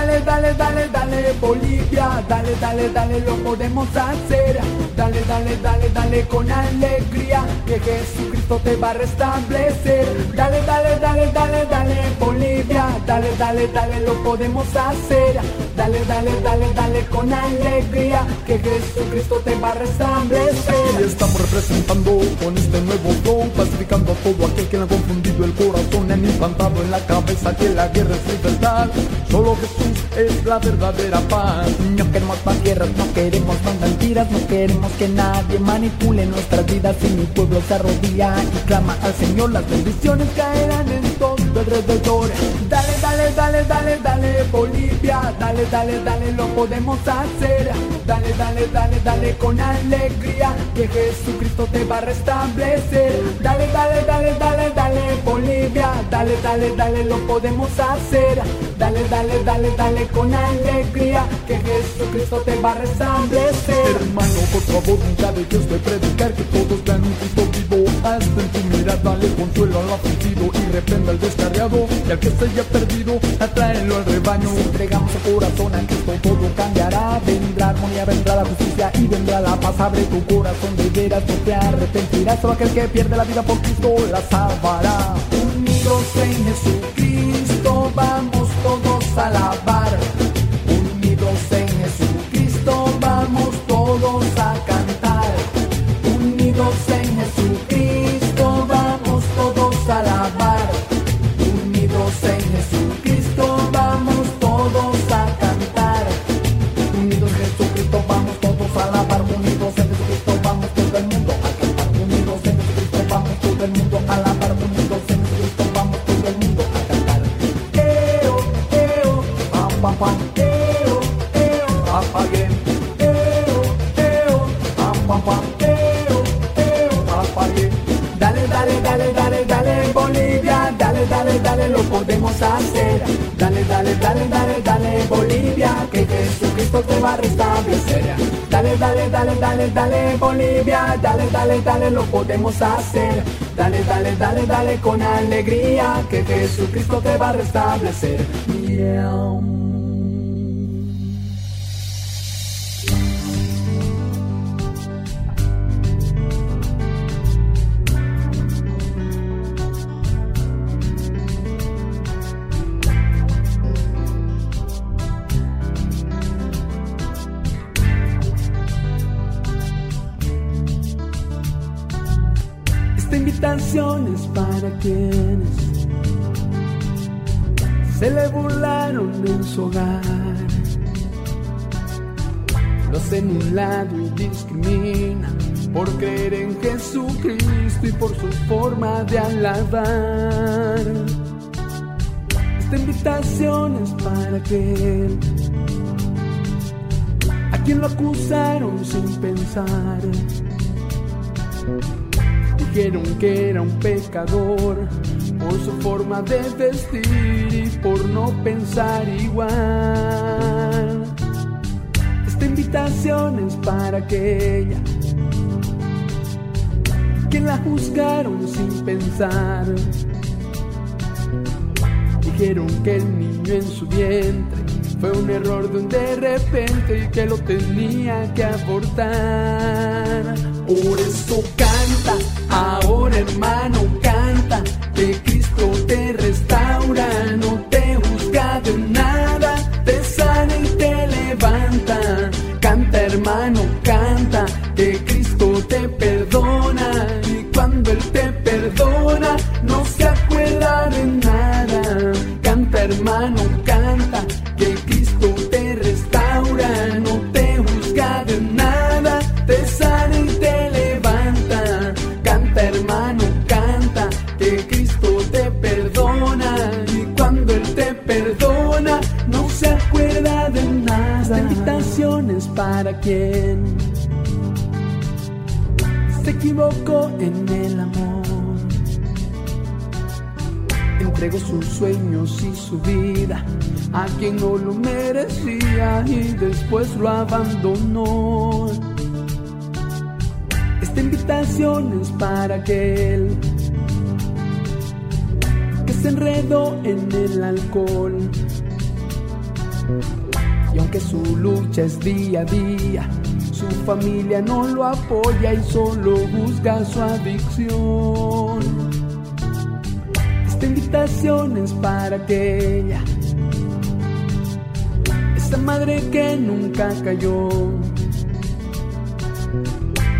dale, dale, dale, dale, Bolivia, dale, dale, dale, lo podemos hacer. Dale, dale, dale, dale con alegría, que Jesucristo te va a restablecer. Dale, dale, dale, dale, dale, Bolivia, dale, dale, dale, lo podemos hacer. Dale, dale, dale, dale con alegría, que Jesucristo te va a restablecer. Y estamos representando con este nuevo flow, pacificando a todo aquel que le ha confundido el corazón, han implantado en la cabeza que la guerra es libertad. Solo Jesús es la verdadera paz. No queremos más guerras, no queremos más mentiras, no queremos que nadie manipule nuestras vidas. Si mi pueblo se arrodilla y clama al Señor, las bendiciones caerán en todo alrededor. Dale, Bolivia, dale, dale, dale, lo podemos hacer. Dale, dale, dale, dale con alegría, que Jesucristo te va a restablecer. Dale, dale, dale, dale, dale, Bolivia, dale, dale, dale, lo podemos hacer. Dale, dale, dale, dale con alegría, que Jesucristo te va a restablecer. Hermano, por favor, nunca dejes de predicar que todos vean un Cristo vivo. Hasta en tu mirada dale consuelo al afligido y reprenda al descarriado. Y al que se haya perdido, atráelo al rebaño. Si entregamos el corazón a Cristo, todo cambiará. Vendrá armonía, vendrá la justicia y vendrá la paz. Abre tu corazón de veras, no te arrepentirás. Solo aquel que pierde la vida por Cristo la salvará. Unidos en Jesucristo, vamos todos a alabar. Dale, dale, dale, dale, dale, Bolivia, que Jesucristo te va a restablecer. Dale, dale, dale, dale, dale, Bolivia, dale, dale, dale, lo podemos hacer. Dale, dale, dale, dale con alegría, que Jesucristo te va a restablecer. Yeah. Esta invitación es para quienes se le burlaron en su hogar. Lo hacen un lado y discriminan por creer en Jesucristo y por su forma de alabar. Esta invitación es para aquel a quien lo acusaron sin pensar. Dijeron que era un pecador por su forma de vestir y por no pensar igual. Esta invitación es para aquella que la juzgaron sin pensar. Dijeron que el niño en su vientre fue un error de un de repente y que lo tenía que abortar. Por eso canta, ahora hermano canta, que Cristo te restaura, no te juzga de nada, te sana y te levanta. Canta hermano, canta, que Cristo te perdona y cuando Él te perdona, no se acuerda de nada. Canta hermano, canta, que Te restaura, no te juzga de nada, te sana y te levanta. Canta hermano, canta, que Cristo te perdona y cuando Él te perdona, no se acuerda de nada. Esta invitación es para quien se equivocó en el amor. Entregó sus sueños y su vida a quien no lo merecía y después lo abandonó. Esta invitación es para aquel que se enredó en el alcohol Y aunque su lucha es día a día, su familia no lo apoya y solo busca su adicción. Esta invitación es para aquella, esa madre que nunca cayó,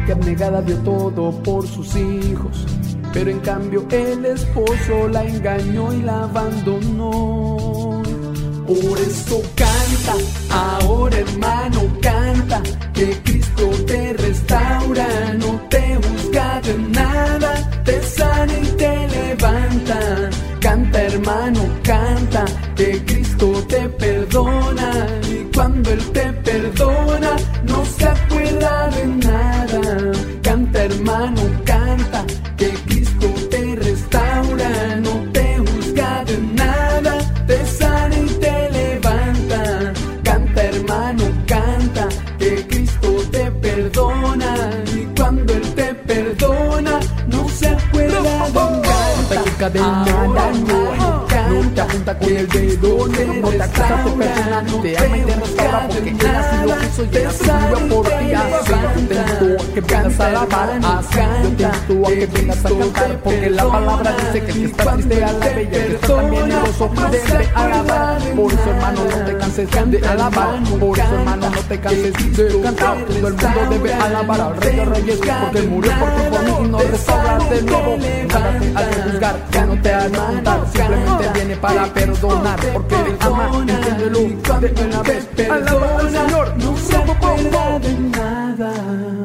que abnegada dio todo por sus hijos, pero en cambio el esposo la engañó y la abandonó. Por eso canta, ahora hermano canta, que cuando Él te perdona no se acuerda de nada. Canta hermano, canta, que Cristo te restaura, no te busca de nada, te sana y te levanta. Canta hermano, canta, que Cristo te perdona y cuando Él te perdona no se acuerda de nada. Apunta con el dedo, no te acusa, te perdona, no te ama y te restaura porque Él así lo quiso y Él así murió por ti, así yo te invito a que vengas a alabar, así yo te invito a que vengas a cantar porque la palabra dice que el que está triste alabe y el que está también gozo debe alabar, por eso hermano no te canses de alabar, por eso hermano no te canses de cantar, todo el mundo debe alabar al Rey de Reyes porque Él murió por ti, por mí y nos restaura de nuevo, Párate al juzgar, ya no te hagas contar, simplemente viene para perdonar porque te ama, entiéndelo de una vez, alaba al Señor, no se acuerda de nada.